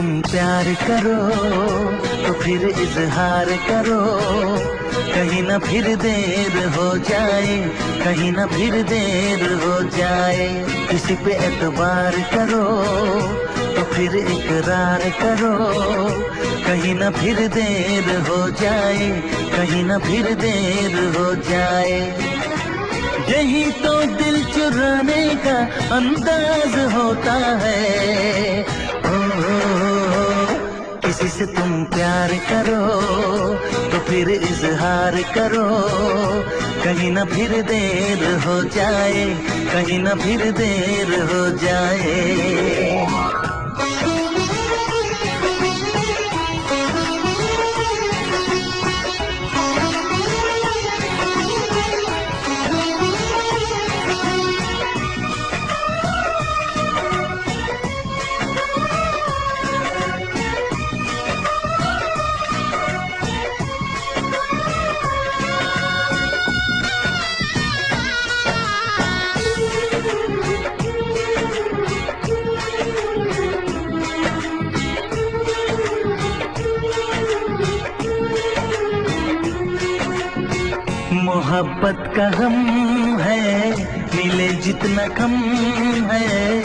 तुम प्यार करो तो फिर इजहार करो। कहीं ना फिर देर हो जाए कहीं ना फिर देर हो जाए। किसी पे एतबार करो तो फिर इकरार करो। कहीं ना फिर देर हो जाए कहीं ना फिर देर हो जाए। यही तो दिल चुराने का अंदाज होता है। ओ, ओ, ओ, किसी से तुम प्यार करो तो फिर इजहार करो। कहीं ना फिर देर हो जाए, कहीं ना फिर देर हो जाए। मोहब्बत का गम है, मिले जितना कम है,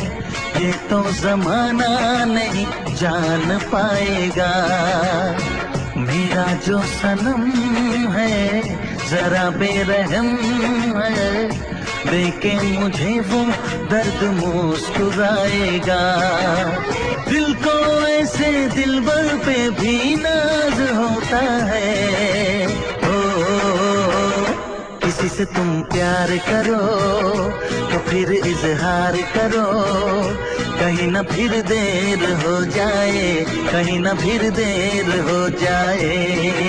ये तो जमाना नहीं जान पाएगा। मेरा जो सनम है, जरा बेरहम है, देखे मुझे वो दर्द मुस्कुराएगा। दिल को ऐसे दिल बल पे भी नाज होता है किसी से तुम प्यार करो तो फिर इजहार करो। कहीं ना फिर देर हो जाए, कहीं ना फिर देर हो जाए।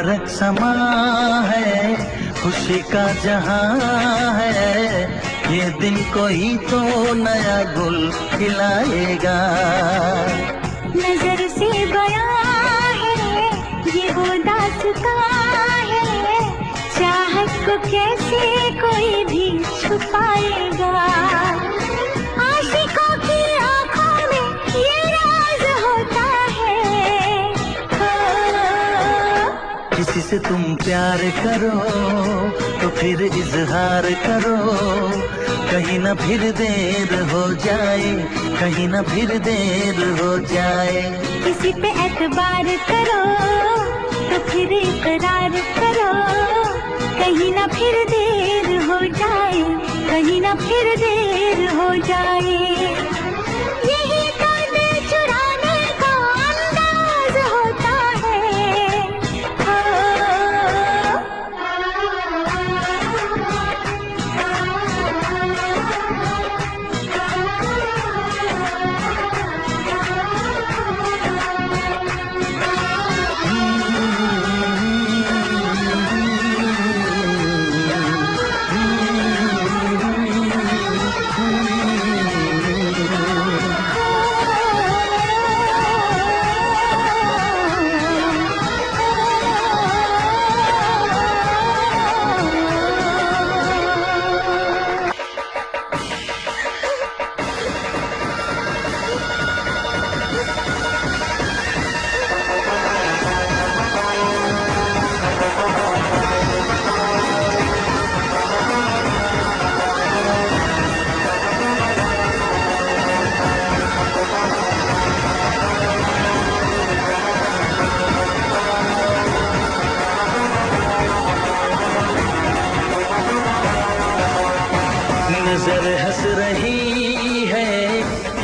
मुबारक समा है, खुशी का जहाँ है। ये दिन कोई तो नया गुल खिलाएगा। नज़र से बयां है, ये वो दास्तां है। चाहत को कैसे कोई भी छुपाएगा से तुम प्यार करो तो फिर इजहार करो। कहीं ना फिर देर हो जाए, कहीं ना फिर देर हो जाए। किसी पे एतबार करो तो फिर इकरार करो। कहीं ना फिर देर हो जाए, कहीं ना फिर देर हो जाए।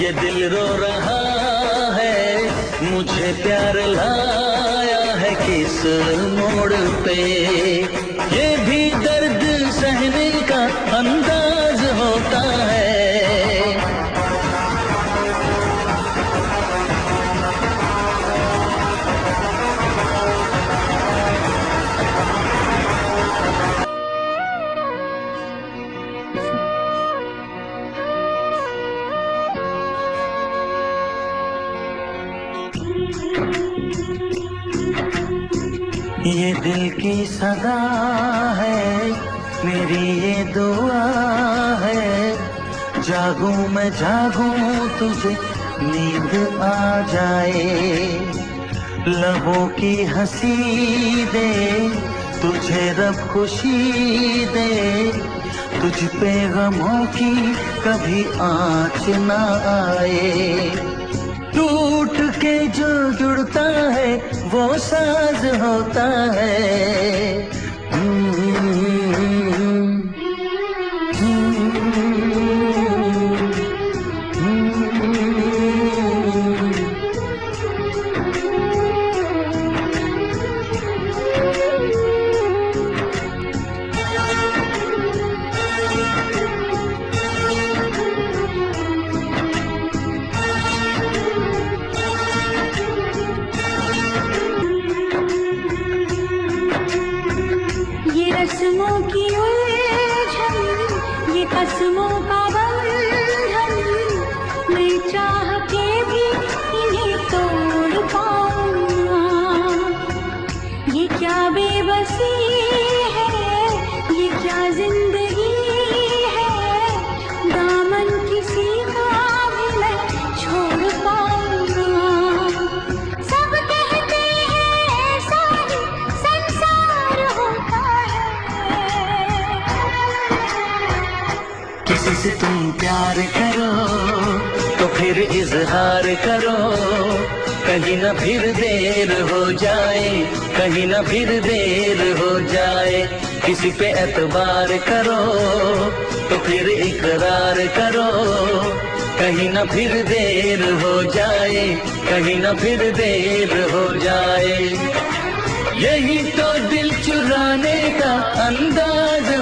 ये दिल रो रहा है मुझे प्यार लाया है किस मोड़ पे? ये दिल की सदा है, मेरी ये दुआ है। जागूं मैं, जागूं तुझे, नींद आ जाए। लबों की हँसी दे, तुझे रब खुशी दे। तुझ पे गमों की कभी आँच ना आए। टूट के जो वो साज होता है। फिर इजहार करो। कहीं ना फिर देर हो जाए, कहीं ना फिर देर हो जाए। किसी पे एतबार करो तो फिर इकरार करो। कहीं ना फिर देर हो जाए, कहीं ना फिर देर हो जाए। यही तो दिल चुराने का अंदाज